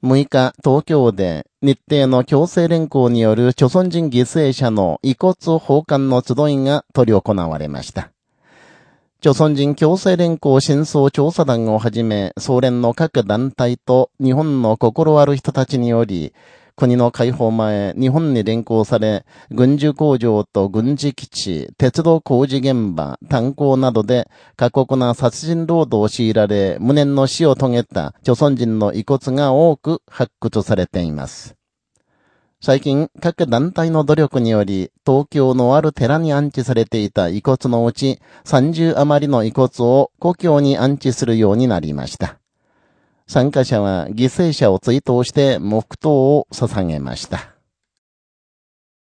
6日、東京で日程の強制連行による朝鮮人犠牲者の遺骨奉還の集いが取り行われました。朝鮮人強制連行真相調査団をはじめ、総連の各団体と日本の心ある人たちにより、国の解放前、日本に連行され、軍需工場と軍事基地、鉄道工事現場、炭鉱などで過酷な殺人労働を強いられ、無念の死を遂げた、朝鮮人の遺骨が多く発掘されています。最近、各団体の努力により、東京のある寺に安置されていた遺骨のうち、30余りの遺骨を故郷に安置するようになりました。参加者は犠牲者を追悼して黙祷を捧げました。